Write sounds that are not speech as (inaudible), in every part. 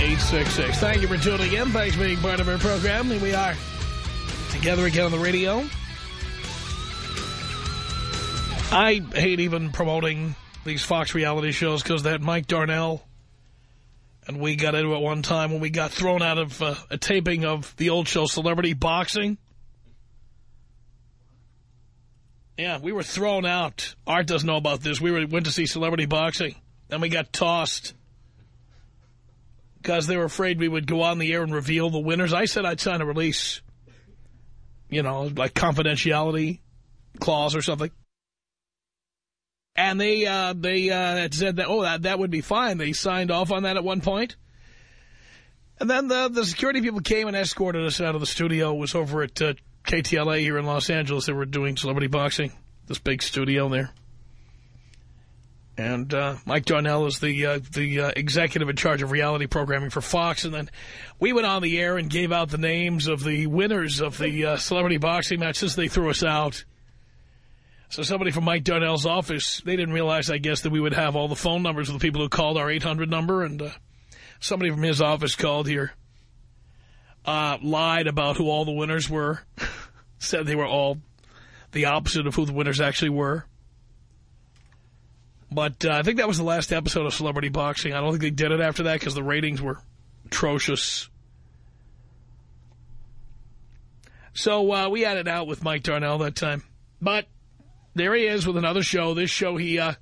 1-800-5800-866. Thank you for tuning in. Thanks for being part of our program. Here we are together again on the radio. I hate even promoting these Fox reality shows because that Mike Darnell and we got into it one time when we got thrown out of uh, a taping of the old show Celebrity Boxing. Yeah, we were thrown out. Art doesn't know about this. We were, went to see Celebrity Boxing, and we got tossed because they were afraid we would go on the air and reveal the winners. I said I'd sign a release, you know, like confidentiality clause or something. And they uh, they uh, said that, oh, that, that would be fine. They signed off on that at one point. And then the, the security people came and escorted us out of the studio. It was over at uh, KTLA here in Los Angeles. They were doing celebrity boxing, this big studio there. And uh, Mike Darnell is the uh, the uh, executive in charge of reality programming for Fox. And then we went on the air and gave out the names of the winners of the uh, celebrity boxing match since they threw us out. So somebody from Mike Darnell's office, they didn't realize, I guess, that we would have all the phone numbers of the people who called our 800 number. And uh, somebody from his office called here, uh, lied about who all the winners were, (laughs) said they were all the opposite of who the winners actually were. But uh, I think that was the last episode of Celebrity Boxing. I don't think they did it after that because the ratings were atrocious. So uh, we had it out with Mike Darnell that time. But there he is with another show. This show, he uh,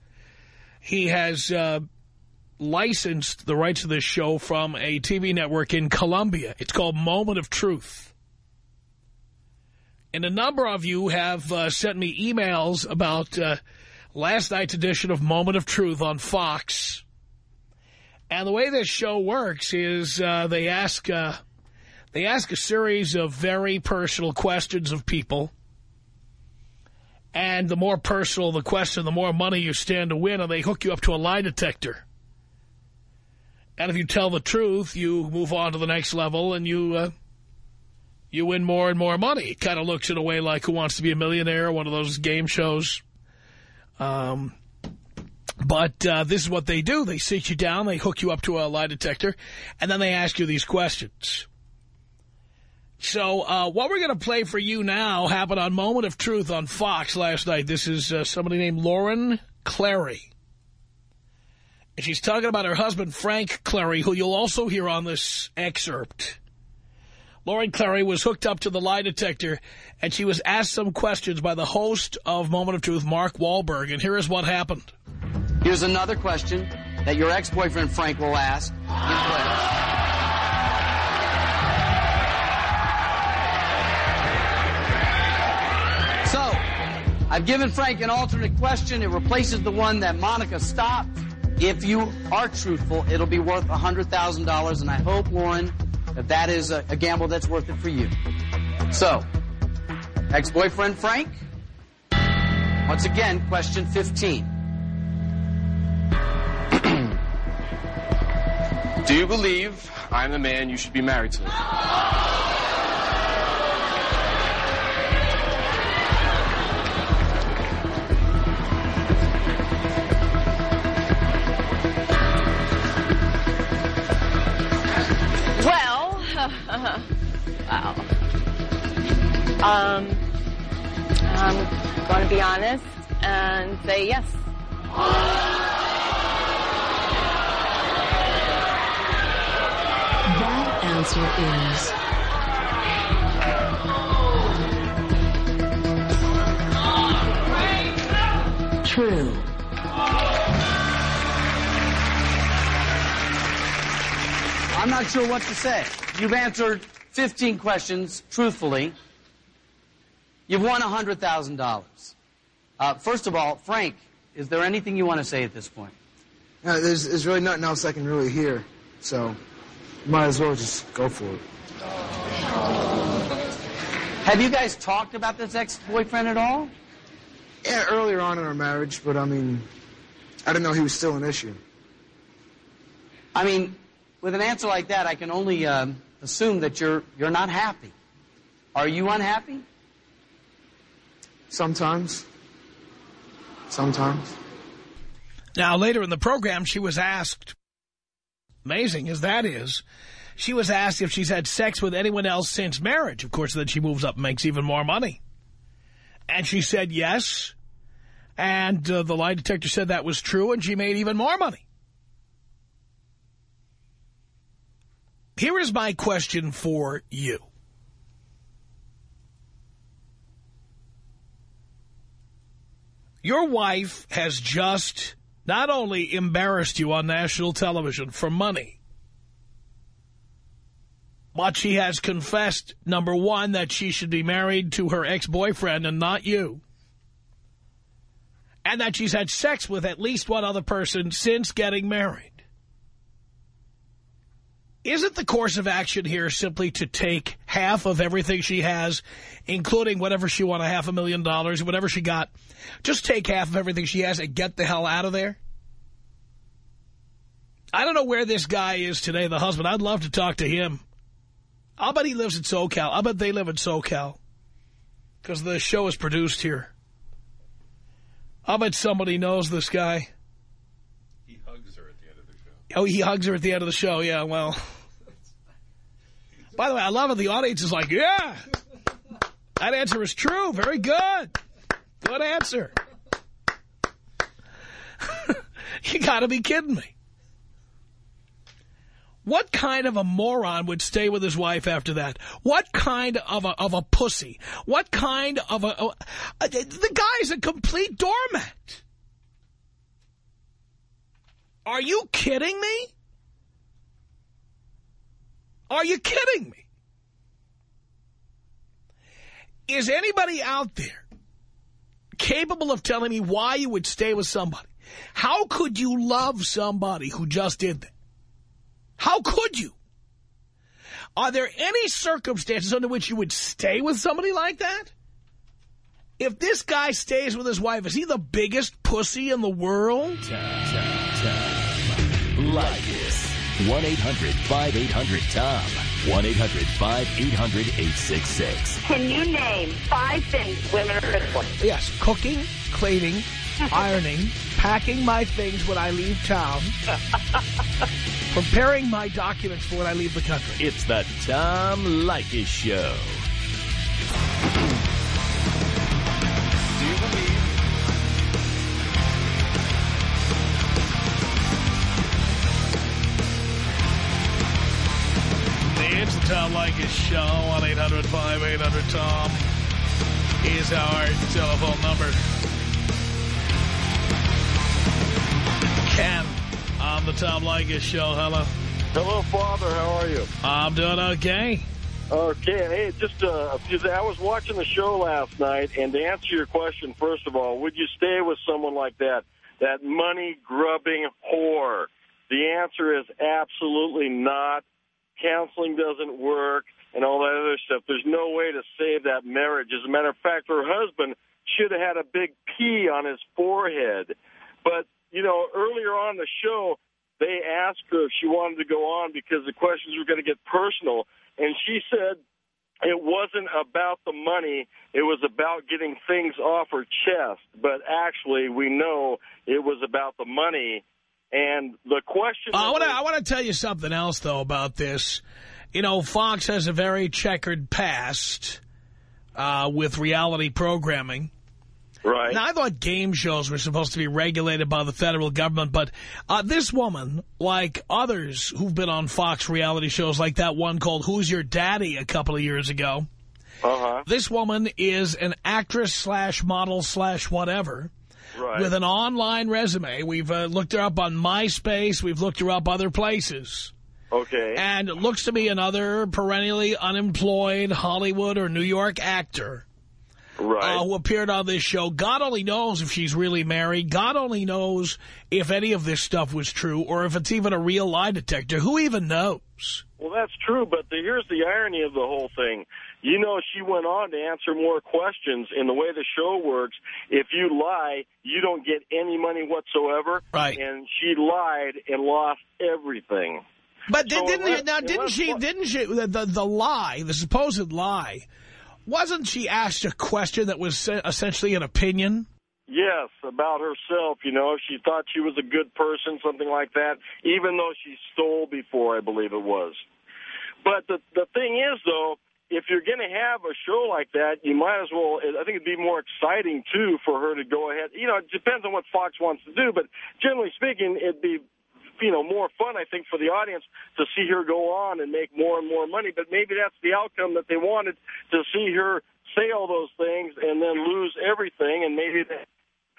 he has uh, licensed the rights of this show from a TV network in Colombia. It's called Moment of Truth. And a number of you have uh, sent me emails about uh, last night's edition of Moment of Truth on Fox. And the way this show works is uh, they ask uh, they ask a series of very personal questions of people. And the more personal the question, the more money you stand to win, and they hook you up to a lie detector. And if you tell the truth, you move on to the next level, and you uh, you win more and more money. It kind of looks in a way like Who Wants to Be a Millionaire, one of those game shows. Um, but uh, this is what they do. They sit you down, they hook you up to a lie detector, and then they ask you these questions. So uh, what we're going to play for you now happened on Moment of Truth on Fox last night. This is uh, somebody named Lauren Cleri. And she's talking about her husband, Frank Cleri, who you'll also hear on this excerpt. Lauren Cleri was hooked up to the lie detector, and she was asked some questions by the host of Moment of Truth, Mark Walberg. And here is what happened. Here's another question that your ex-boyfriend, Frank, will ask. So, I've given Frank an alternate question. It replaces the one that Monica stopped. If you are truthful, it'll be worth $100,000, and I hope, Lauren, that that is a, a gamble that's worth it for you. So, ex-boyfriend Frank, once again, question 15. (clears throat) Do you believe I'm the man you should be married to? (laughs) Wow. Um, I'm going to be honest and say yes. That answer is. True. I'm not sure what to say. You've answered 15 questions truthfully. You've won $100,000. Uh, first of all, Frank, is there anything you want to say at this point? No, there's, there's really nothing else I can really hear, so might as well just go for it. Have you guys talked about this ex-boyfriend at all? Yeah, earlier on in our marriage, but I mean, I didn't know he was still an issue. I mean, with an answer like that, I can only um, assume that you're you're not happy. Are you unhappy? Sometimes. Sometimes. Now, later in the program, she was asked, amazing as that is, she was asked if she's had sex with anyone else since marriage. Of course, then she moves up and makes even more money. And she said yes. And uh, the lie detector said that was true, and she made even more money. Here is my question for you. Your wife has just not only embarrassed you on national television for money, but she has confessed, number one, that she should be married to her ex-boyfriend and not you. And that she's had sex with at least one other person since getting married. Isn't the course of action here simply to take half of everything she has, including whatever she won, a half a million dollars, whatever she got, just take half of everything she has and get the hell out of there? I don't know where this guy is today, the husband. I'd love to talk to him. I'll bet he lives in SoCal. I'll bet they live in SoCal. Because the show is produced here. I'll bet somebody knows this guy. He hugs her at the end of the show. Oh, he hugs her at the end of the show. Yeah, well. By the way, I love it. The audience is like, yeah, that answer is true. Very good. Good answer. (laughs) you got to be kidding me. What kind of a moron would stay with his wife after that? What kind of a, of a pussy? What kind of a, a, a... The guy's a complete doormat. Are you kidding me? Are you kidding me? Is anybody out there capable of telling me why you would stay with somebody? How could you love somebody who just did that? How could you? Are there any circumstances under which you would stay with somebody like that? If this guy stays with his wife, is he the biggest pussy in the world? Time. Like this. 1-800-5800-TOM. 1-800-5800-866. Can you name five things women are good for? Yes, cooking, cleaning, (laughs) ironing, packing my things when I leave town, (laughs) preparing my documents for when I leave the country. It's the Tom Leykis Show. 1-800-5800-TOM is our telephone number. Ken on the Tom Leykis Show. Hello. Hello, Father. How are you? I'm doing okay. Okay. Hey, just uh, I was watching the show last night, and to answer your question, first of all, would you stay with someone like that, that money-grubbing whore? The answer is absolutely not. Counseling doesn't work and all that other stuff. There's no way to save that marriage. As a matter of fact, her husband should have had a big P on his forehead. But, you know, earlier on the show, they asked her if she wanted to go on because the questions were going to get personal. And she said it wasn't about the money. It was about getting things off her chest. But actually, we know it was about the money. And the question... Uh, I want to I want to tell you something else, though, about this. You know, Fox has a very checkered past uh, with reality programming. Right. Now, I thought game shows were supposed to be regulated by the federal government, but uh, this woman, like others who've been on Fox reality shows, like that one called Who's Your Daddy a couple of years ago, Uh-huh. this woman is an actress slash model slash whatever Right. with an online resume. We've uh, looked her up on MySpace. We've looked her up other places. Okay. And it looks to be another perennially unemployed Hollywood or New York actor right. uh, who appeared on this show. God only knows if she's really married. God only knows if any of this stuff was true or if it's even a real lie detector. Who even knows? Well, that's true, but the, here's the irony of the whole thing. You know, she went on to answer more questions. In the way the show works, if you lie, you don't get any money whatsoever. Right. And she lied and lost everything. But So didn't now didn't she didn't she the, the the lie the supposed lie wasn't she asked a question that was essentially an opinion? Yes, about herself, you know, she thought she was a good person, something like that, even though she stole before, I believe it was. But the the thing is, though, if you're going to have a show like that, you might as well, I think it'd be more exciting, too, for her to go ahead. You know, it depends on what Fox wants to do, but generally speaking, it'd be, you know, more fun, I think, for the audience to see her go on and make more and more money. But maybe that's the outcome that they wanted, to see her say all those things and then lose everything, and maybe they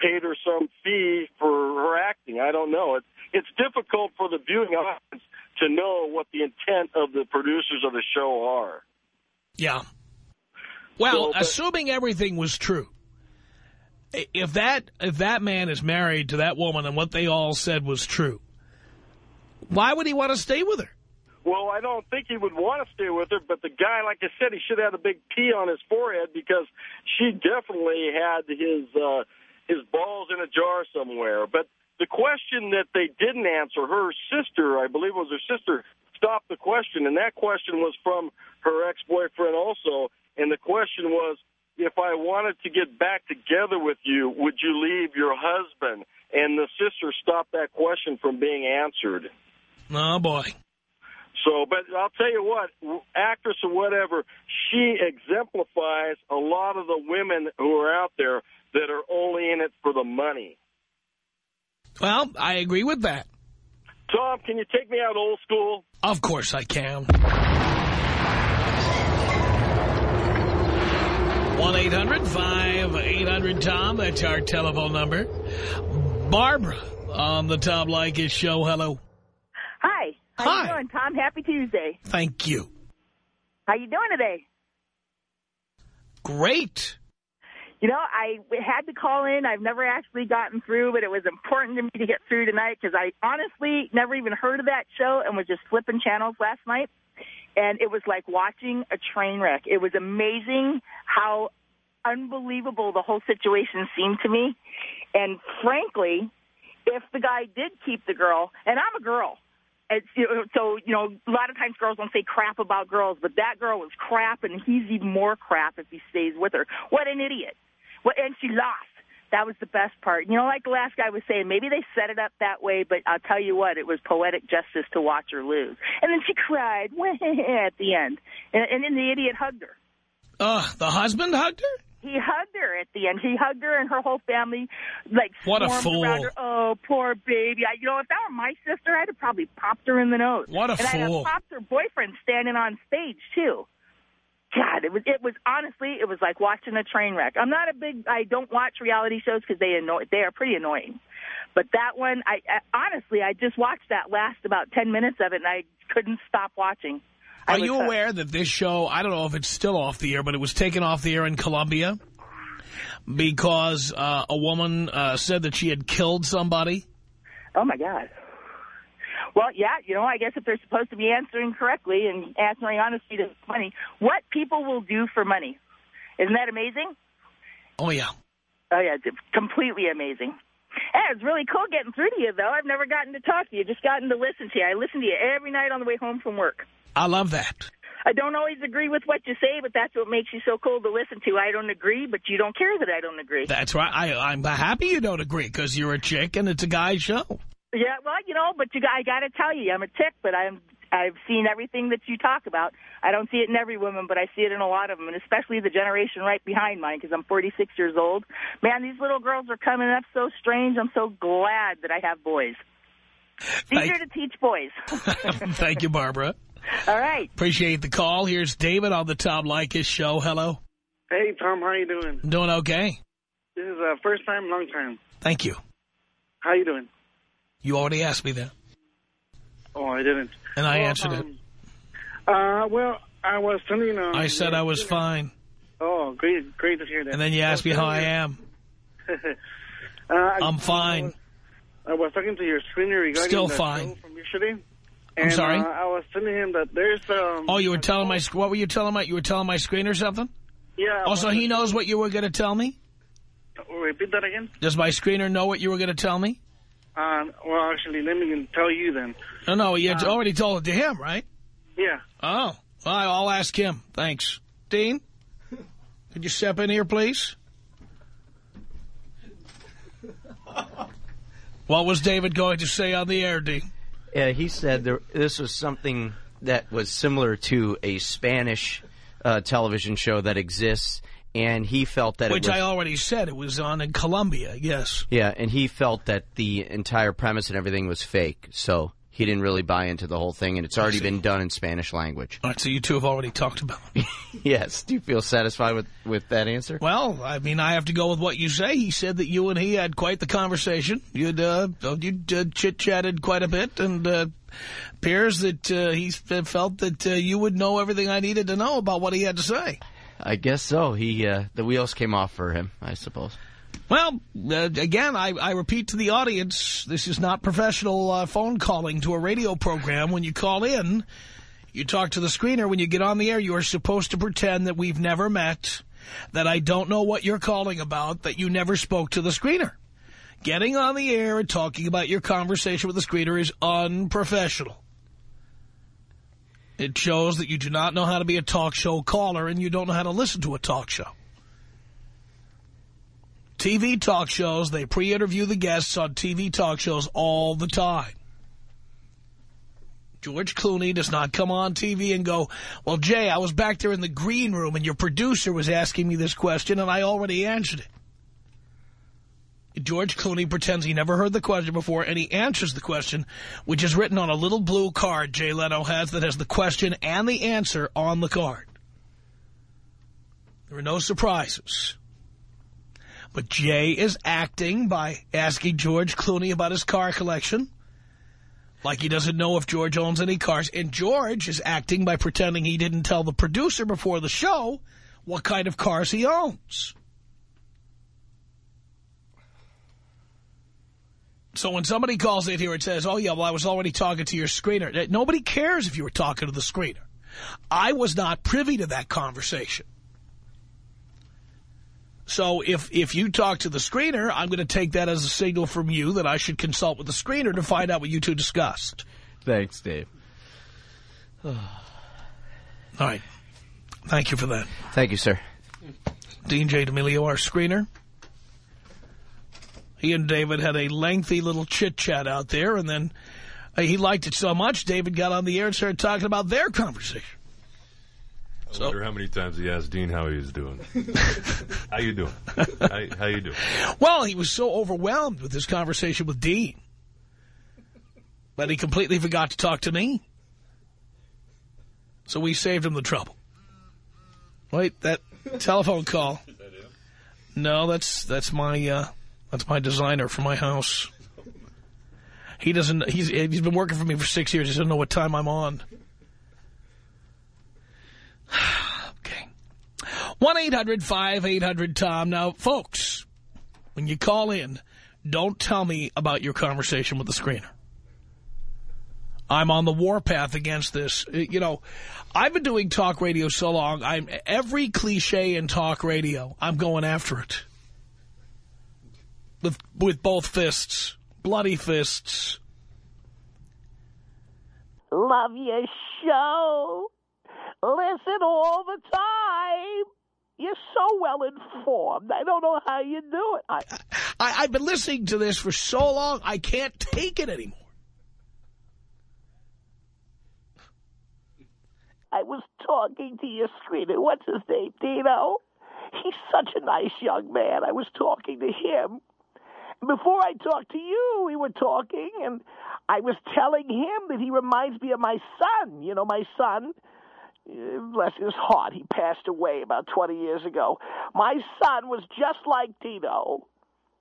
paid her some fee for her acting. I don't know. It's it's difficult for the viewing audience to know what the intent of the producers of the show are. Yeah. Well, So, but- assuming everything was true, if that if that man is married to that woman and what they all said was true, why would he want to stay with her? Well, I don't think he would want to stay with her, but the guy, like I said, he should have had a big P on his forehead because she definitely had his uh, his balls in a jar somewhere. But the question that they didn't answer, her sister, I believe it was her sister, stopped the question, and that question was from her ex-boyfriend also, and the question was, if I wanted to get back together with you, would you leave your husband? And the sister stopped that question from being answered. Oh, boy. So, but I'll tell you what, actress or whatever, she exemplifies a lot of the women who are out there that are only in it for the money. Well, I agree with that. Tom, can you take me out old school? Of course I can. 1-800-5800-TOM. That's our telephone number. Barbara on the Tom Leykis show. Hello. Hi. How Hi. you doing, Tom? Happy Tuesday. Thank you. How you doing today? Great. You know, I had to call in. I've never actually gotten through, but it was important to me to get through tonight because I honestly never even heard of that show and was just flipping channels last night. And it was like watching a train wreck. It was amazing how unbelievable the whole situation seemed to me. And frankly, if the guy did keep the girl, and I'm a girl, it's, you know, so you know, a lot of times girls don't say crap about girls, but that girl was crap, and he's even more crap if he stays with her. What an idiot! What, and she lost. That was the best part. You know, like the last guy was saying, maybe they set it up that way, but I'll tell you what, it was poetic justice to watch her lose. And then she cried (laughs) at the end, and, and then the idiot hugged her. Uh, the husband hugged her? He hugged her at the end. He hugged her and her whole family, like What a fool. around her. Oh, poor baby. I, you know, if that were my sister, I'd have probably popped her in the nose. What a and I'd fool. have popped her boyfriend standing on stage too. God, it was it was honestly it was like watching a train wreck. I'm not a big I don't watch reality shows because they annoy they are pretty annoying. But that one, I, I honestly I just watched that last about ten minutes of it and I couldn't stop watching. Are you aware that this show, I don't know if it's still off the air, but it was taken off the air in Colombia because uh, a woman uh, said that she had killed somebody? Oh, my God. Well, yeah, you know, I guess if they're supposed to be answering correctly and answering honestly to money, what people will do for money. Isn't that amazing? Oh, yeah. Oh, yeah, it's completely amazing. And it's really cool getting through to you, though. I've never gotten to talk to you, just gotten to listen to you. I listen to you every night on the way home from work. I love that. I don't always agree with what you say, but that's what makes you so cool to listen to. I don't agree, but you don't care that I don't agree. That's right. I, I'm happy you don't agree because you're a chick and it's a guy show. Yeah, well, you know, but you, I got to tell you, I'm a chick, but I'm I've seen everything that you talk about. I don't see it in every woman, but I see it in a lot of them, and especially the generation right behind mine, because I'm 46 years old. Man, these little girls are coming up so strange. I'm so glad that I have boys. It's easier to teach boys. (laughs) Thank you, Barbara. All right. Appreciate the call. Here's David on the Tom Leykis show. Hello. Hey, Tom, how you doing? Doing okay? This is uh, first time, long time. Thank you. How you doing? You already asked me that. Oh, I didn't. And I well, answered um, it. Uh, well, I was telling you. Um, I said I was fine. Oh, great, great to hear that. And then you asked me how I am. (laughs) uh, I'm fine. I was talking to your screener regarding Still the fine. show from yesterday. I'm and, sorry? Uh, I was telling him that there's um. Oh, you were telling my, what were you telling my, you were telling my screen or something? Yeah. Also, he knows what you were going to tell me? Repeat that again. Does my screener know what you were going to tell me? Um. Well, actually, let me tell you then. No, no, you Uh, already told it to him, right? Yeah. Oh, well, I'll ask him. Thanks. Dean, could you step in here, please? What was David going to say on the air, Dean? Yeah, he said there, this was something that was similar to a Spanish uh, television show that exists, and he felt that Which it was, I already said. It was on in Colombia, yes. yeah, and he felt that the entire premise and everything was fake, so he didn't really buy into the whole thing, and it's already been done in Spanish language. All right, so you two have already talked about it. (laughs) yes, do you feel satisfied with with that answer? Well, I mean, I have to go with what you say. He said that you and he had quite the conversation. You'd, uh, you'd uh, chit-chatted quite a bit, and uh, appears that uh, he felt that uh, you would know everything I needed to know about what he had to say. I guess so. He uh, the wheels came off for him, I suppose. Well, uh, again, I, I repeat to the audience, this is not professional uh, phone calling to a radio program. When you call in, you talk to the screener. When you get on the air, you are supposed to pretend that we've never met, that I don't know what you're calling about, that you never spoke to the screener. Getting on the air and talking about your conversation with the screener is unprofessional. It shows that you do not know how to be a talk show caller and you don't know how to listen to a talk show. TV talk shows, they pre-interview the guests on TV talk shows all the time. George Clooney does not come on TV and go, well, Jay, I was back there in the green room and your producer was asking me this question and I already answered it. George Clooney pretends he never heard the question before and he answers the question, which is written on a little blue card Jay Leno has that has the question and the answer on the card. There are no surprises. But Jay is acting by asking George Clooney about his car collection. Like he doesn't know if George owns any cars. And George is acting by pretending he didn't tell the producer before the show what kind of cars he owns. So when somebody calls in here and says, oh, yeah, well, I was already talking to your screener. Nobody cares if you were talking to the screener. I was not privy to that conversation. So if, if you talk to the screener, I'm going to take that as a signal from you that I should consult with the screener to find out what you two discussed. Thanks, Dave. (sighs) All right. Thank you for that. Thank you, sir. Dean J. D'Amelio, our screener. He and David had a lengthy little chit-chat out there, and then uh, he liked it so much, David got on the air and started talking about their conversation. I wonder how many times he asked Dean how he was doing. (laughs) how you doing? How, how you doing? Well, he was so overwhelmed with his conversation with Dean that he completely forgot to talk to me. So we saved him the trouble. Wait, that telephone call. No, that's that's my uh, that's my designer for my house. He doesn't. He's he's been working for me for six years. He doesn't know what time I'm on. (sighs) okay. One eight hundred five eight hundred Tom. Now, folks, when you call in, don't tell me about your conversation with the screener. I'm on the warpath against this. Uh, You know, I've been doing talk radio so long. I'm every cliche in talk radio. I'm going after it with with both fists, bloody fists. Love your show. Listen all the time. You're so well informed. I don't know how you do it. I, I, I've been listening to this for so long, I can't take it anymore. I was talking to your screener. What's his name? Dino? He's such a nice young man. I was talking to him. Before I talked to you, we were talking, and I was telling him that he reminds me of my son. You know, my son, bless his heart, he passed away about 20 years ago. My son was just like Dino.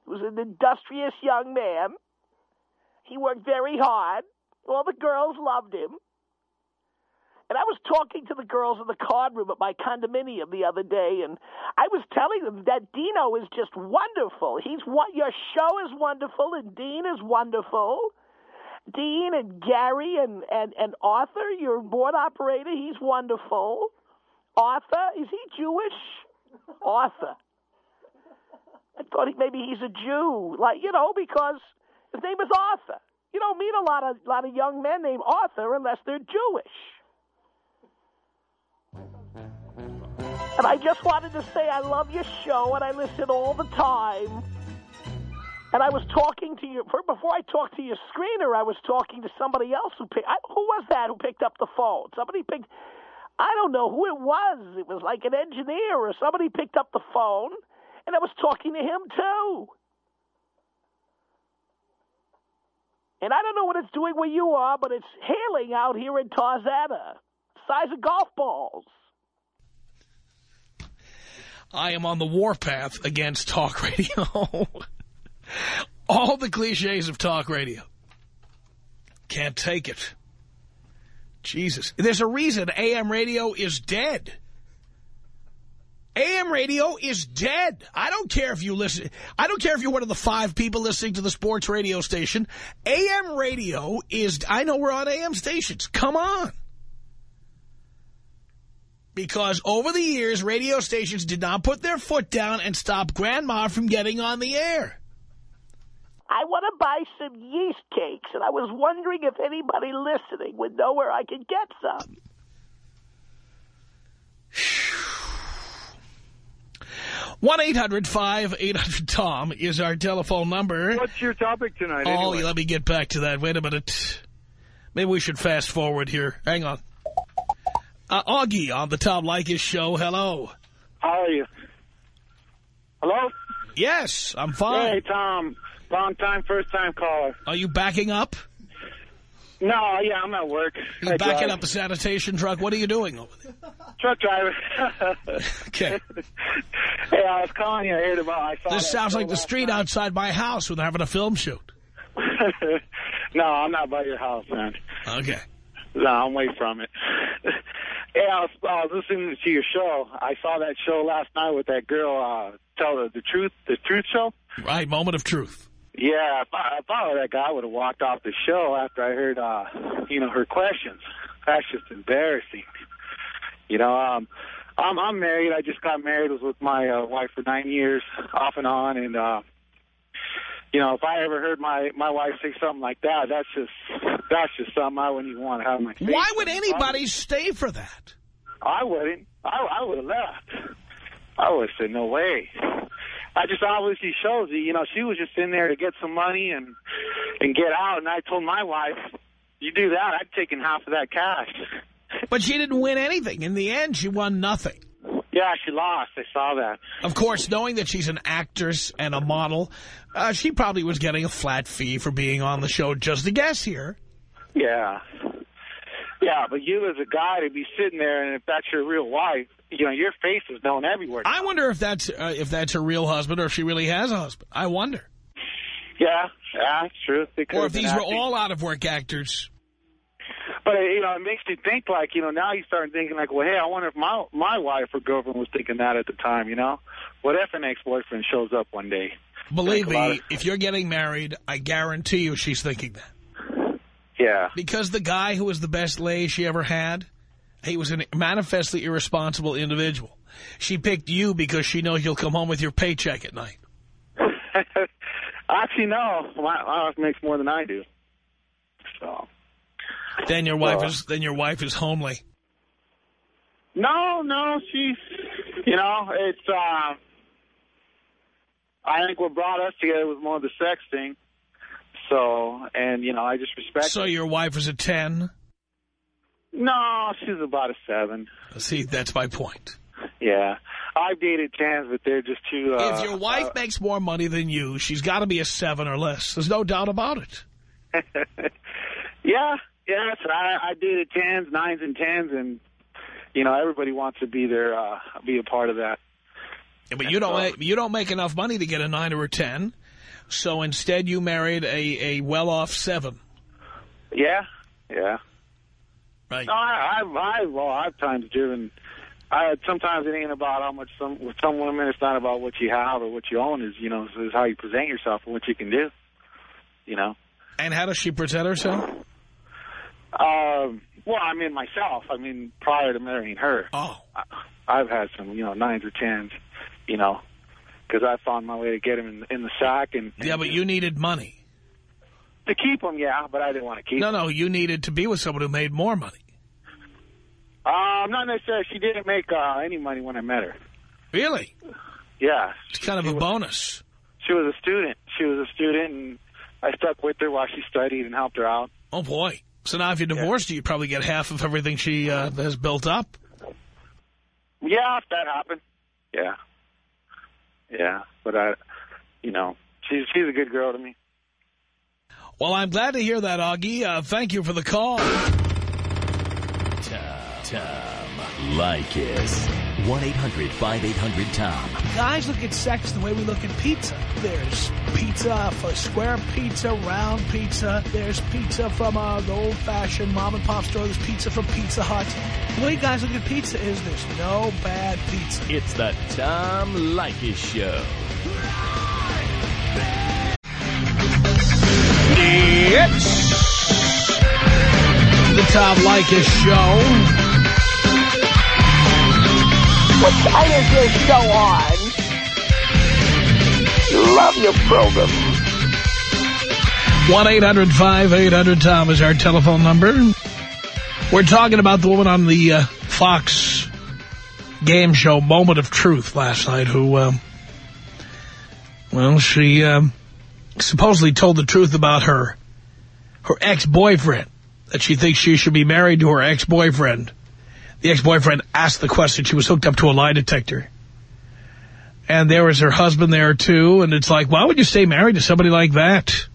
He was an industrious young man. He worked very hard. All the girls loved him. And I was talking to the girls in the card room at my condominium the other day, and I was telling them that Dino is just wonderful. He's what your show is wonderful, and Dean is wonderful. Dean and Gary and, and, and Arthur, your board operator, he's wonderful. Arthur, is he Jewish? Arthur. I thought he, maybe he's a Jew, like you know, because his name is Arthur. You don't meet a lot of lot of young men named Arthur unless they're Jewish. And I just wanted to say I love your show and I listen all the time. And I was talking to you before I talked to your screener. I was talking to somebody else who picked. I, who was that who picked up the phone? Somebody picked. I don't know who it was. It was like an engineer or somebody picked up the phone, and I was talking to him too. And I don't know what it's doing where you are, but it's hailing out here in Tarzana, size of golf balls. I am on the warpath against talk radio. (laughs) All the cliches of talk radio. Can't take it. Jesus. There's a reason AM radio is dead. AM radio is dead. I don't care if you listen. I don't care if you're one of the five people listening to the sports radio station. AM radio is, I know we're on AM stations. Come on. Because over the years, radio stations did not put their foot down and stop Grandma from getting on the air. I want to buy some yeast cakes, and I was wondering if anybody listening would know where I could get some. One eight hundred five eight hundred Tom is our telephone number. What's your topic tonight? Oh, anyway? let me get back to that. Wait a minute. Maybe we should fast forward here. Hang on. Uh, Augie on the Tom Leykis show. Hello. How are you? Hello? Yes, I'm fine. Hey, Tom. Long time, first time caller. Are you backing up? No, yeah, I'm at work. You I backing drive. up a sanitation truck? What are you doing over there? Truck driver. (laughs) Okay. (laughs) hey, I was calling you. I heard about. I saw This sounds like the street outside my house when they're having a film shoot. (laughs) no, I'm not by your house, man. Okay. No, I'm away from it. yeah, I was, I was listening to your show. I saw that show last night with that girl, uh, tell the, the truth, the truth show. Right, moment of truth. Yeah, if I, if I were that guy, I would have walked off the show after I heard, uh, you know, her questions. That's just embarrassing. You know, um, I'm I'm married. I just got married. Was with my uh, wife for nine years, off and on. And uh, you know, if I ever heard my my wife say something like that, that's just that's just something I wouldn't even want to have in my face. Why would anybody stay for that? I wouldn't. I I would have left. I would have said no way. I just obviously shows you. You know, she was just in there to get some money and and get out. And I told my wife, "You do that, I'd taken half of that cash." But she didn't win anything. In the end, she won nothing. Yeah, she lost. I saw that. Of course, knowing that she's an actress and a model, uh, she probably was getting a flat fee for being on the show just a guess here. Yeah. Yeah, but you as a guy to be sitting there, and if that's your real wife, you know, your face is known everywhere. I wonder if that's uh, if that's her real husband or if she really has a husband. I wonder. Yeah, yeah, true. Or if these were all out-of-work actors. But you know, it makes you think like you know. Now you start thinking like, well, hey, I wonder if my my wife or girlfriend was thinking that at the time. You know, what if an ex-boyfriend shows up one day? Believe me, if you're getting married, I guarantee you she's thinking that. Yeah. Because the guy who was the best lay she ever had, he was a manifestly irresponsible individual. She picked you because she knows you'll come home with your paycheck at night. (laughs) Actually, no. My, my wife makes more than I do. So. Then your wife is then your wife is homely. No, no, she's, you know, it's, uh, I think what brought us together was more the sex thing. So, and, you know, I just respect So your wife is a 10? No, she's about a seven. See, that's my point. Yeah. I've dated tens, but they're just too, uh, if your wife makes more money than you, she's got to be a 7 or less. There's no doubt about it. (laughs) yeah, yeah, so I, I dated tens, nines, and tens, and, you know, everybody wants to be there, uh, be a part of that. Yeah, but you don't make, you don't make enough money to get a 9 or a 10. So instead you married a, a well-off seven. Yeah, yeah. Right. No, I, I've, I've, well, I've times driven. I sometimes it ain't about how much some with some women. It's not about what you have or what you own. Is you know, is how you present yourself and what you can do. You know. And how does she present herself? Um. Well, I mean myself. I mean prior to marrying her. Oh. I, I've had some, you know, nines or tens. You know, because I found my way to get him in, in the sack and, and Yeah, but you needed money. To keep him. Yeah, but I didn't want to keep. No, him. no, you needed to be with someone who made more money. Um, not necessarily. She didn't make uh, any money when I met her. Really? Yeah. It's kind of a bonus. She was a student. She was a student, and I stuck with her while she studied and helped her out. Oh, boy. So now if you divorced her, you probably get half of everything she uh, has built up. Yeah, if that happened. Yeah. Yeah, but I, you know, she's she's a good girl to me. Well, I'm glad to hear that, Augie. Uh, thank you for the call. Tom Tom Leykis. 1-800-5800-TOM. Guys look at sex the way we look at pizza. There's pizza for square pizza, round pizza. There's pizza from uh, the old-fashioned mom-and-pop store. There's pizza from Pizza Hut. The way guys look at pizza is there's no bad pizza. It's the Tom Leykis Show. It's the Tom Leykis Show. What time is your show on? Love your program. 1-800-5800-TOM is our telephone number. We're talking about the woman on the uh, Fox game show Moment of Truth last night who, um, well, she um, supposedly told the truth about her her ex-boyfriend, that she thinks she should be married to her ex-boyfriend. The ex-boyfriend asked the question. She was hooked up to a lie detector. And there was her husband there, too. And it's like, why would you stay married to somebody like that?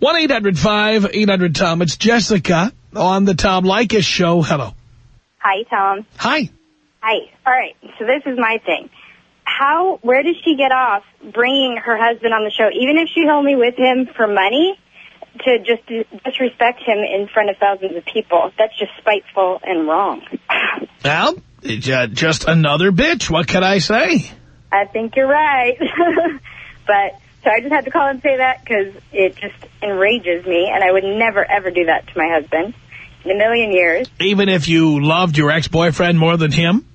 1-800-5800-TOM. It's Jessica on the Tom Leykis Show. Hello. Hi, Tom. Hi. Hi. All right. So this is my thing. How, where does she get off bringing her husband on the show, even if she's only with him for money, to just disrespect him in front of thousands of people? That's just spiteful and wrong. Well, it's, uh, just another bitch. What can I say? I think you're right. (laughs) but, so I just had to call and say that because it just enrages me, and I would never, ever do that to my husband in a million years. Even if you loved your ex-boyfriend more than him?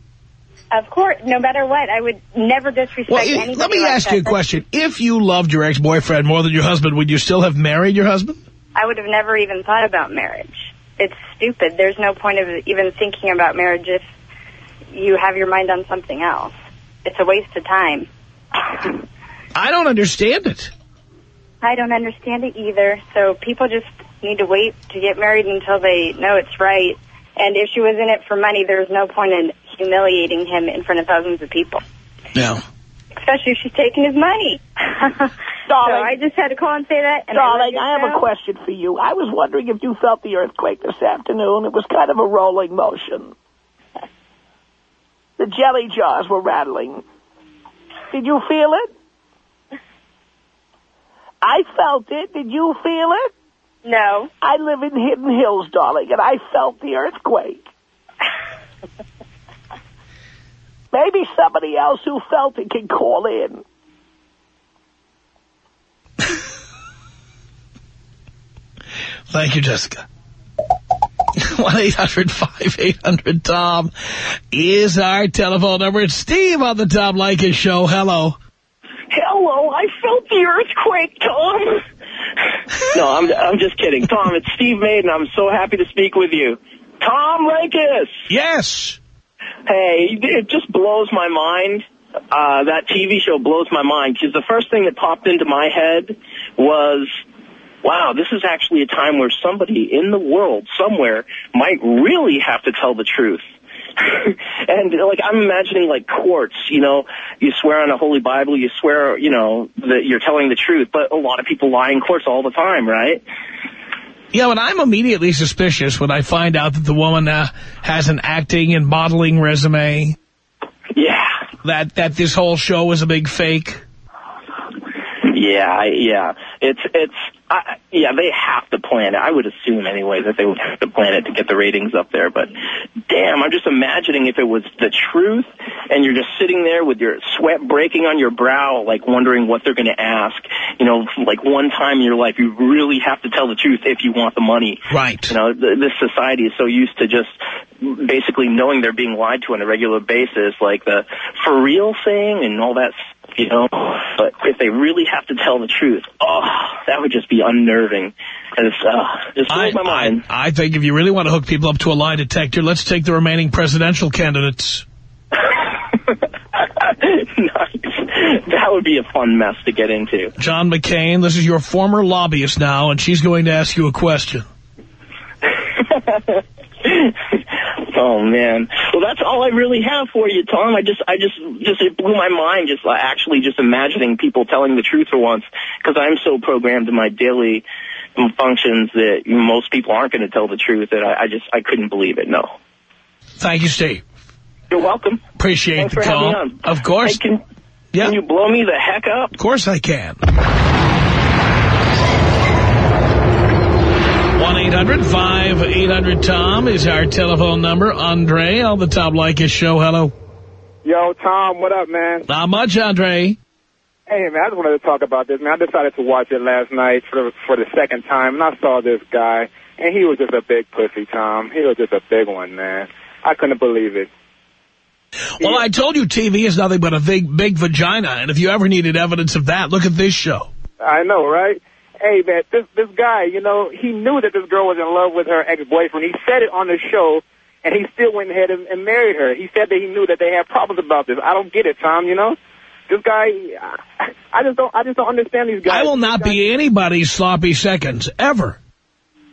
Of course, no matter what, I would never disrespect Well, anybody. let me like ask that. you a question. If you loved your ex-boyfriend more than your husband, would you still have married your husband? I would have never even thought about marriage. It's stupid. There's no point of even thinking about marriage if you have your mind on something else. It's a waste of time. I don't understand it. I don't understand it either. So people just need to wait to get married until they know it's right. And if she was in it for money, there's no point in humiliating him in front of thousands of people. Yeah. Especially if she's taking his money. (laughs) Darling, so I just had to call and say that. And Darling, I, I have a question for you. I was wondering if you felt the earthquake this afternoon. It was kind of a rolling motion. The jelly jars were rattling. Did you feel it? I felt it. Did you feel it? No. I live in Hidden Hills, darling, and I felt the earthquake. (laughs) Maybe somebody else who felt it can call in. (laughs) Thank you, Jessica. (laughs) 1-800-5800-TOM is our telephone number. It's Steve on the Tom Leykis Show. Hello. Hello, I felt the earthquake, Tom. (laughs) no, I'm I'm just kidding. Tom, it's Steve Maiden. I'm so happy to speak with you. Tom Leykis. Yes. Hey, it just blows my mind. Uh, that TV show blows my mind because the first thing that popped into my head was, wow, this is actually a time where somebody in the world somewhere might really have to tell the truth. (laughs) and like I'm imagining like courts, you know, you swear on a holy Bible, you swear, you know, that you're telling the truth, but a lot of people lie in courts all the time, right? Yeah, but I'm immediately suspicious when I find out that the woman uh, has an acting and modeling resume. Yeah. That that this whole show is a big fake. Yeah, I, yeah. It's it's I, yeah. They have to plan it. I would assume anyway that they would have to plan it to get the ratings up there. But damn, I'm just imagining if it was the truth, and you're just sitting there with your sweat breaking on your brow, like wondering what they're going to ask. You know, like one time in your life, you really have to tell the truth if you want the money. Right. You know, th- this society is so used to just basically knowing they're being lied to on a regular basis, like the for real saying and all that you know. But if they really have to tell the truth, oh, that would just be unnerving. And it's, uh, just blows my mind. I think if you really want to hook people up to a lie detector, let's take the remaining presidential candidates. (laughs) That would be a fun mess to get into. John McCain, this is your former lobbyist now, and she's going to ask you a question. (laughs) oh man. Well, that's all I really have for you, Tom. I just, I just, just it blew my mind just uh, actually just imagining people telling the truth for once, because I'm so programmed in my daily functions that most people aren't going to tell the truth. That I, I just, I couldn't believe it. No. Thank you, Steve. You're welcome. Appreciate Thanks the call. Of course. Hey, can, Yeah. can you blow me the heck up? Of course I can. 1-800-5800-TOM is our telephone number. Andre on the Tom Leykis show. Hello. Yo, Tom, what up, man? Not much, Andre. Hey, man, I just wanted to talk about this, man. I decided to watch it last night for the, for the second time, and I saw this guy, and he was just a big pussy, Tom. He was just a big one, man. I couldn't believe it. Well, I told you TV is nothing but a big, big vagina, and if you ever needed evidence of that, look at this show. I know, right? Hey, man, this this guy, you know, he knew that this girl was in love with her ex-boyfriend. He said it on the show, and he still went ahead and, and married her. He said that he knew that they had problems about this. I don't get it, Tom. You know, this guy, I- I just don't, I just don't understand these guys. I will not be anybody's sloppy seconds, ever.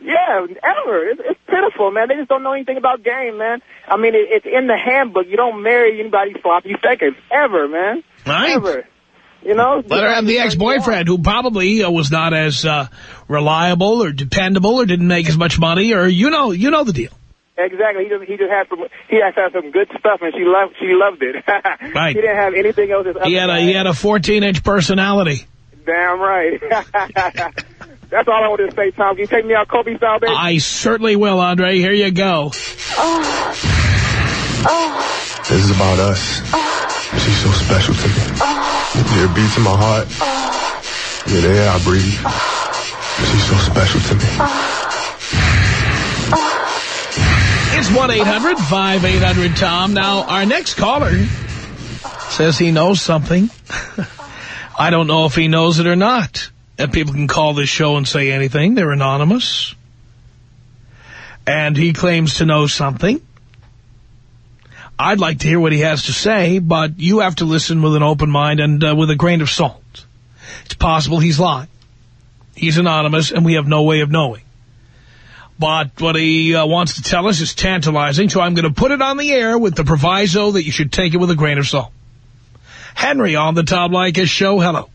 Yeah, ever. It's, it's pitiful, man. They just don't know anything about game, man. I mean, it, it's in the handbook. You don't marry anybody sloppy seconds, ever, man. Right. Ever. You know? Let her have the ex-boyfriend who probably uh, was not as uh, reliable or dependable or didn't make as much money or you know you know the deal. Exactly. He just he just had some he had some good stuff and she loved she loved it. (laughs) Right. He didn't have anything else. He had a he had a 14-inch personality. Damn right. (laughs) That's all I wanted to say, Tom. Can you take me out Kobe style, baby? I certainly will, Andre. Here you go. This is about us. She's so special to me. Yeah, it beats in my heart. Yeah, the air I breathe. She's so special to me. It's 1-800-5800-TOM. Now, our next caller says he knows something. (laughs) I don't know if he knows it or not. And people can call this show and say anything. They're anonymous. And he claims to know something. I'd like to hear what he has to say, but you have to listen with an open mind and uh, with a grain of salt. It's possible he's lying. He's anonymous, and we have no way of knowing. But what he uh, wants to tell us is tantalizing, so I'm going to put it on the air with the proviso that you should take it with a grain of salt. Henry on the Tom Leykis show. Hello.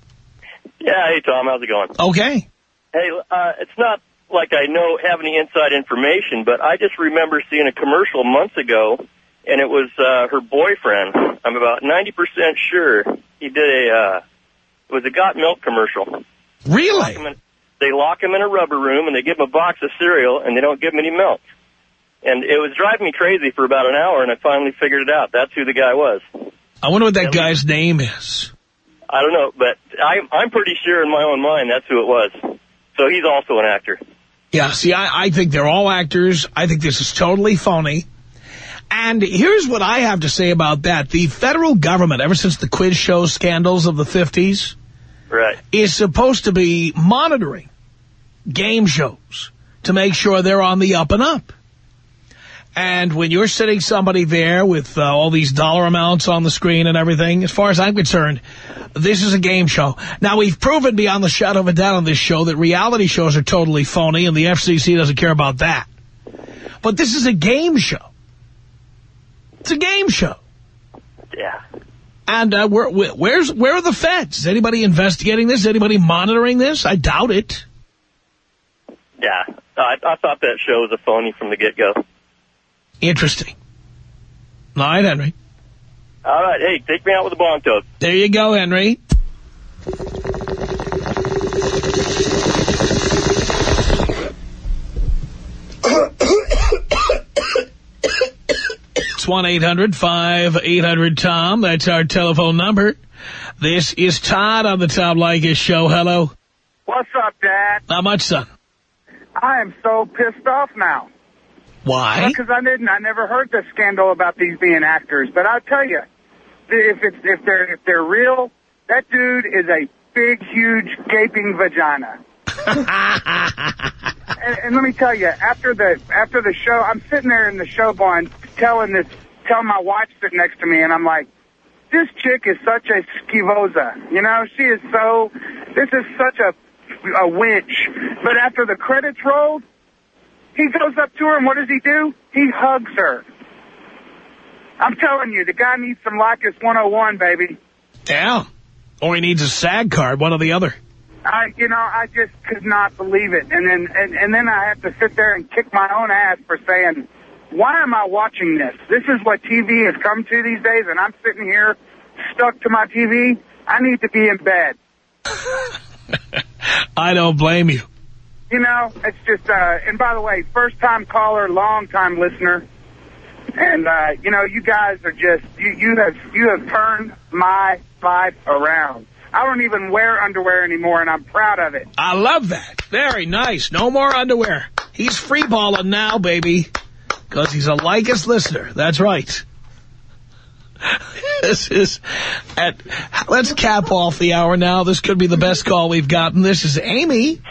Yeah, hey Tom, how's it going? Okay. Hey, uh, it's not like I know have any inside information, but I just remember seeing a commercial months ago, and it was uh, her boyfriend. I'm about 90% sure he did a. Uh, it was a Got Milk commercial. Really? Lock in, they lock him in a rubber room, and they give him a box of cereal, and they don't give him any milk. And it was driving me crazy for about an hour, and I finally figured it out. That's who the guy was. I wonder what that guy's name is. I don't know, but I, I'm pretty sure in my own mind that's who it was. So he's also an actor. Yeah, see, I, I think they're all actors. I think this is totally phony. And here's what I have to say about that. The federal government, ever since the quiz show scandals of the 50s, Right. is supposed to be monitoring game shows to make sure they're on the up and up. And when you're sitting somebody there with uh, all these dollar amounts on the screen and everything, as far as I'm concerned, this is a game show. Now, we've proven beyond the shadow of a doubt on this show that reality shows are totally phony, and the FCC doesn't care about that. But this is a game show. It's a game show. Yeah. And uh, where, where- where's where are the feds? Is anybody investigating this? Is anybody monitoring this? I doubt it. Yeah. I, I thought that show was a phony from the get-go. Interesting. All right, Henry. All right. Hey, take me out with a bong toast. There you go, Henry. (coughs) It's 1-800-5800-TOM. That's our telephone number. This is Todd on the Tom Leykis Show. Hello. What's up, Dad? Not much, son. I am so pissed off now. Why? Because I didn't. I never heard the scandal about these being actors. But I'll tell you, if it's if they're if they're real, that dude is a big, huge, gaping vagina. (laughs) and, and let me tell you, after the after the show, I'm sitting there in the show going, telling this, telling my wife sitting next to me, and I'm like, this chick is such a skivosa. You know, she is so. This is such a a winch. But after the credits rolled, he goes up to her, and what does he do? He hugs her. I'm telling you, the guy needs some Leykis 101, baby. Yeah. Or he needs a SAG card, one or the other. I, you know, I just could not believe it. And then, and, and then I have to sit there and kick my own ass for saying, why am I watching this? This is what TV has come to these days, and I'm sitting here stuck to my TV. I need to be in bed. (laughs) I don't blame you. You know, it's just, uh, and by the way, first time caller, long time listener. And, uh, you know, you guys are just, you, you have, you have turned my life around. I don't even wear underwear anymore, and I'm proud of it. I love that. Very nice. No more underwear. He's free balling now, baby. Because he's a Leykis listener. That's right. (laughs) This is, at, let's cap off the hour now. This could be the best call we've gotten. This is Amy.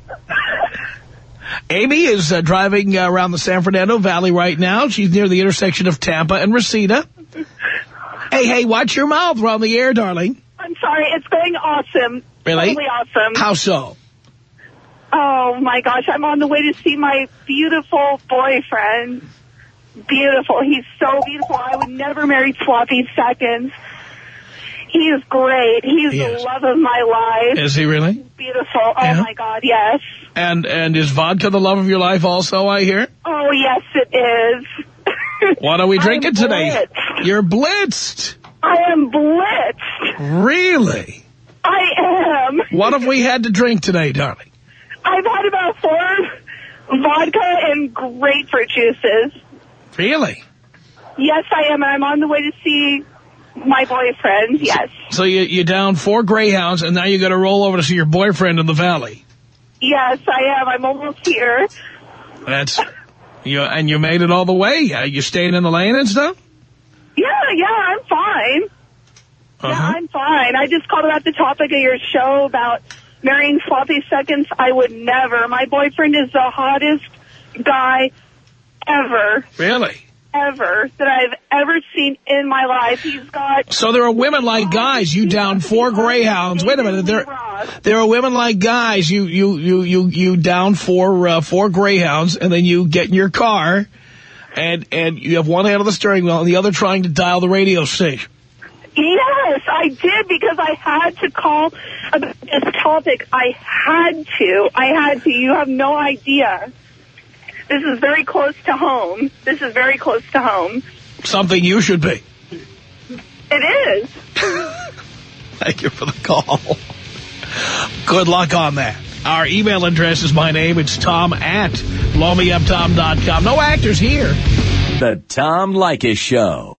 (laughs) Amy is uh, driving uh, around the San Fernando Valley right now. She's near the intersection of Tampa and Reseda. Hey, hey, watch your mouth. We're on the air, darling. I'm sorry. It's going awesome. Really? Totally awesome. How so? Oh, my gosh. I'm on the way to see my beautiful boyfriend. Beautiful. He's so beautiful. I would never marry sloppy seconds. He is great. He's He the love of my life. Is he really? Beautiful. Oh, Yeah? my God. Yes. And and is vodka the love of your life also, I hear? Oh, yes, it is. (laughs) What are we drinking today? You're blitzed. I am blitzed. Really? I am. What have we had to drink today, darling? I've had about four vodka and grapefruit juices. Really? Yes, I am. I'm on the way to see my boyfriend. Yes. So you, you're down four Greyhounds, and now you got to roll over to see your boyfriend in the valley. Yes, I am. I'm almost here. That's you, and you made it all the way. Uh, you staying in the lane and stuff. Yeah, yeah, I'm fine. Yeah, Uh-huh. I'm fine. I just called about the topic of your show about marrying sloppy seconds. I would never. My boyfriend is the hottest guy ever, Really? ever, that I've ever seen in my life. He's got So there are women like guys. You down four Greyhounds. Wait a minute. There, there are women like guys. You you you you you down four uh, four Greyhounds, and then you get in your car, and and you have one hand on the steering wheel and the other trying to dial the radio station. Yes, I did because I had to call about this topic. I had to. I had to. You have no idea. This is very close to home. This is very close to home. Something you should be. It is. (laughs) Thank you for the call. Good luck on that. Our email address is my name. It's Tom at blowmeuptom.com. No actors here. The Tom Leykis Show.